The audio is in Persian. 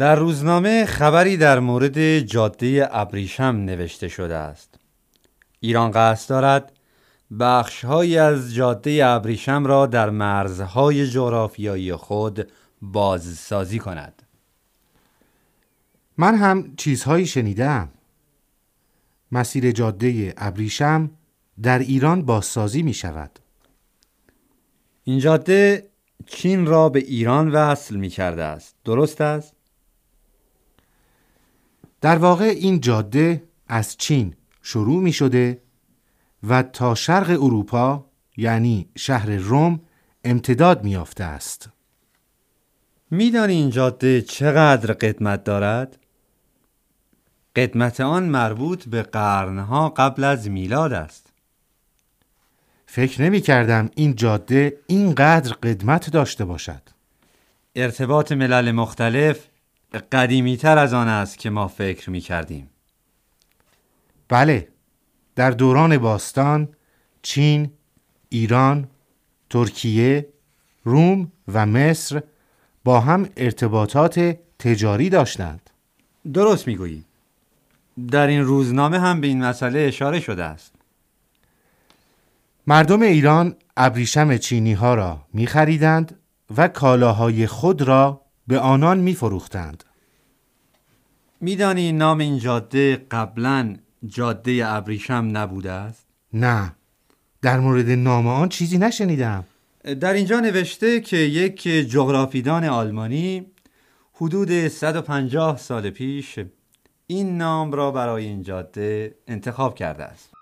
در روزنامه خبری در مورد جاده ابریشم نوشته شده است. ایران قصد دارد بخشهایی از جاده ابریشم را در مرزهای جغرافیایی خود بازسازی کند. من هم چیزهایی شنیدم. مسیر جاده ابریشم در ایران بازسازی می شود این جاده چین را به ایران وصل می کرده است. درست است؟ در واقع این جاده از چین شروع می شده و تا شرق اروپا یعنی شهر روم امتداد می یافته است. میدانی این جاده چقدر قدمت دارد؟ قدمت آن مربوط به قرنها قبل از میلاد است. فکر نمی کردم این جاده اینقدر قدمت داشته باشد. ارتباط ملل مختلف قدیمی تر از آن است که ما فکر می کردیم بله در دوران باستان چین، ایران، ترکیه، روم و مصر با هم ارتباطات تجاری داشتند. درست می‌گویی. در این روزنامه هم به این مسئله اشاره شده است. مردم ایران ابریشم چینی ها را می خریدند و کالاهای خود را به آنان می فروختند. میدانی نام این جاده قبلا جاده ابریشم نبوده است؟ نه در مورد نام آن چیزی نشنیدم در اینجا نوشته که یک جغرافیدان آلمانی حدود 150 سال پیش این نام را برای این جاده انتخاب کرده است